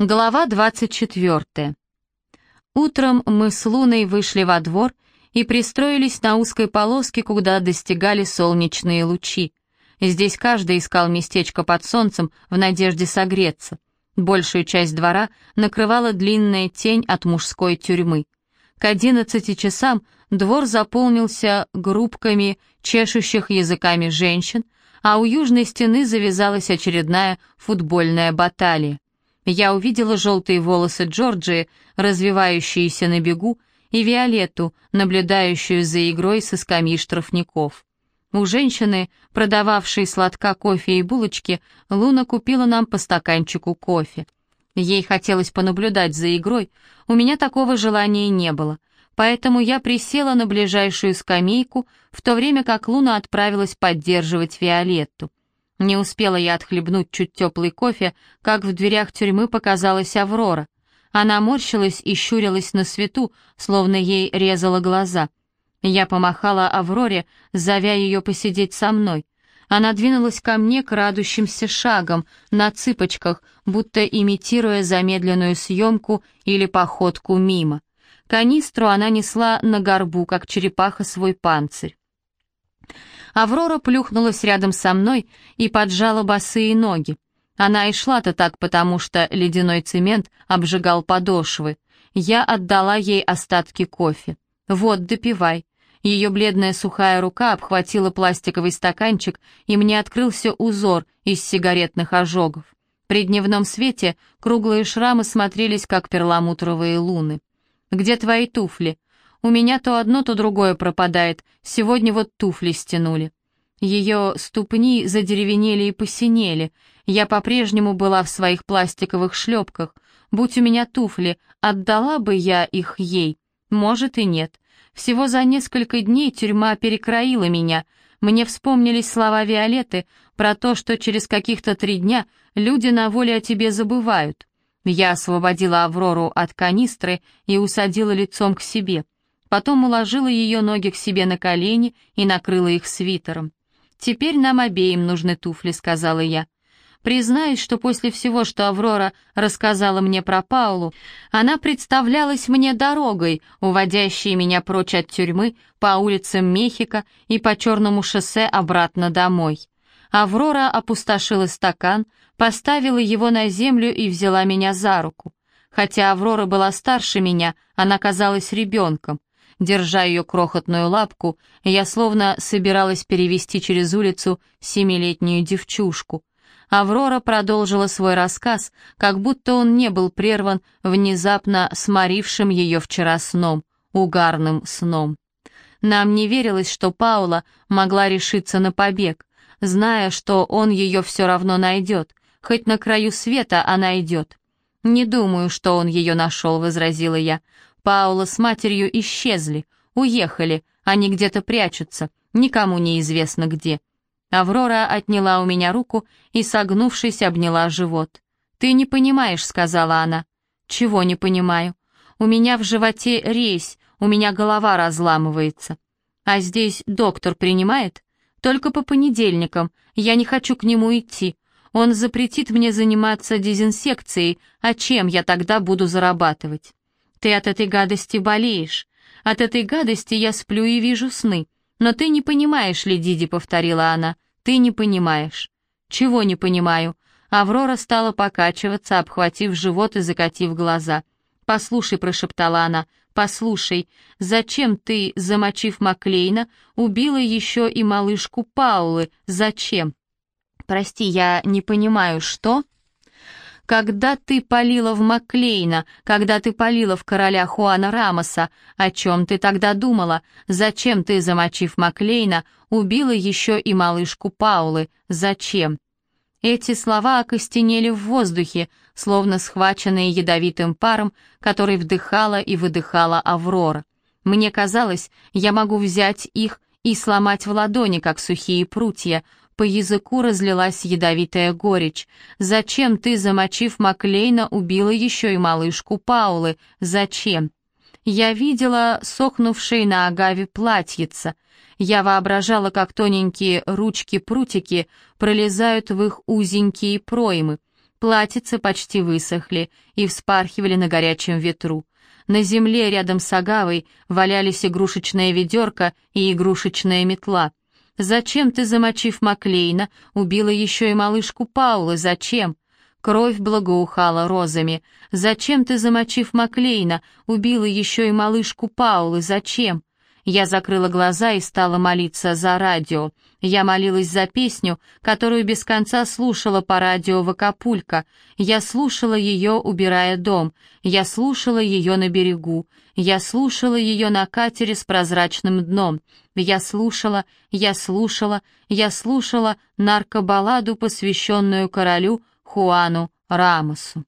Глава 24. Утром мы с Луной вышли во двор и пристроились на узкой полоске, куда достигали солнечные лучи. Здесь каждый искал местечко под солнцем в надежде согреться. Большую часть двора накрывала длинная тень от мужской тюрьмы. К одиннадцати часам двор заполнился группками чешущих языками женщин, а у южной стены завязалась очередная футбольная баталия. Я увидела желтые волосы Джорджии, развивающиеся на бегу, и Виолетту, наблюдающую за игрой со скамьи штрафников. У женщины, продававшей сладка кофе и булочки, Луна купила нам по стаканчику кофе. Ей хотелось понаблюдать за игрой, у меня такого желания не было, поэтому я присела на ближайшую скамейку, в то время как Луна отправилась поддерживать Виолетту. Не успела я отхлебнуть чуть теплый кофе, как в дверях тюрьмы показалась Аврора. Она морщилась и щурилась на свету, словно ей резала глаза. Я помахала Авроре, зовя ее посидеть со мной. Она двинулась ко мне крадущимся шагом, на цыпочках, будто имитируя замедленную съемку или походку мимо. Канистру она несла на горбу, как черепаха свой панцирь. Аврора плюхнулась рядом со мной и поджала босые ноги. Она и шла-то так, потому что ледяной цемент обжигал подошвы. Я отдала ей остатки кофе. «Вот, допивай». Ее бледная сухая рука обхватила пластиковый стаканчик, и мне открылся узор из сигаретных ожогов. При дневном свете круглые шрамы смотрелись, как перламутровые луны. «Где твои туфли?» У меня то одно, то другое пропадает. Сегодня вот туфли стянули. Ее ступни задеревенели и посинели. Я по-прежнему была в своих пластиковых шлепках. Будь у меня туфли, отдала бы я их ей. Может и нет. Всего за несколько дней тюрьма перекроила меня. Мне вспомнились слова Виолетты про то, что через каких-то три дня люди на воле о тебе забывают. Я освободила Аврору от канистры и усадила лицом к себе потом уложила ее ноги к себе на колени и накрыла их свитером. «Теперь нам обеим нужны туфли», — сказала я. Признаюсь, что после всего, что Аврора рассказала мне про Паулу, она представлялась мне дорогой, уводящей меня прочь от тюрьмы по улицам Мехико и по черному шоссе обратно домой. Аврора опустошила стакан, поставила его на землю и взяла меня за руку. Хотя Аврора была старше меня, она казалась ребенком. Держа ее крохотную лапку, я словно собиралась перевести через улицу семилетнюю девчушку. Аврора продолжила свой рассказ, как будто он не был прерван внезапно сморившим ее вчера сном, угарным сном. Нам не верилось, что Паула могла решиться на побег, зная, что он ее все равно найдет, хоть на краю света она идет. «Не думаю, что он ее нашел», — возразила я. Паула с матерью исчезли, уехали, они где-то прячутся, никому не известно где. Аврора отняла у меня руку и, согнувшись, обняла живот. «Ты не понимаешь», — сказала она. «Чего не понимаю? У меня в животе резь, у меня голова разламывается. А здесь доктор принимает? Только по понедельникам, я не хочу к нему идти. Он запретит мне заниматься дезинсекцией, а чем я тогда буду зарабатывать?» Ты от этой гадости болеешь. От этой гадости я сплю и вижу сны. Но ты не понимаешь ли, Диди, повторила она. Ты не понимаешь. Чего не понимаю? Аврора стала покачиваться, обхватив живот и закатив глаза. «Послушай», — прошептала она, — «послушай, зачем ты, замочив Маклейна, убила еще и малышку Паулы? Зачем?» «Прости, я не понимаю, что?» Когда ты полила в Маклейна, когда ты полила в короля Хуана Рамоса, о чем ты тогда думала? Зачем ты, замочив Маклейна, убила еще и малышку Паулы? Зачем?» Эти слова окостенели в воздухе, словно схваченные ядовитым паром, который вдыхала и выдыхала Аврора. Мне казалось, я могу взять их и сломать в ладони, как сухие прутья, по языку разлилась ядовитая горечь. «Зачем ты, замочив Маклейна, убила еще и малышку Паулы? Зачем?» Я видела сохнувшие на агаве платьица. Я воображала, как тоненькие ручки-прутики пролезают в их узенькие проймы. платьица почти высохли и вспархивали на горячем ветру. На земле рядом с Агавой валялись игрушечная ведерко и игрушечная метла. «Зачем ты, замочив Маклейна, убила еще и малышку Паулы? Зачем?» Кровь благоухала розами. «Зачем ты, замочив Маклейна, убила еще и малышку Паулы? Зачем?» Я закрыла глаза и стала молиться за радио. Я молилась за песню, которую без конца слушала по радио в Акапулько. Я слушала ее, убирая дом. Я слушала ее на берегу. Я слушала ее на катере с прозрачным дном. Я слушала, я слушала, я слушала наркобалладу, посвященную королю Хуану Рамосу.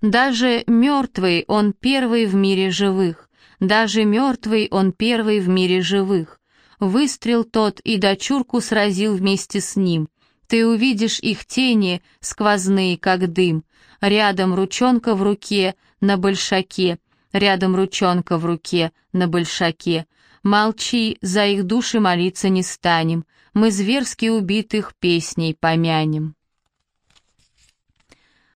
Даже мертвый он первый в мире живых. Даже мертвый он первый в мире живых. Выстрел тот и дочурку сразил вместе с ним. Ты увидишь их тени, сквозные, как дым. Рядом ручонка в руке, на большаке. Рядом ручонка в руке, на большаке. Молчи, за их души молиться не станем. Мы зверски убитых песней помянем.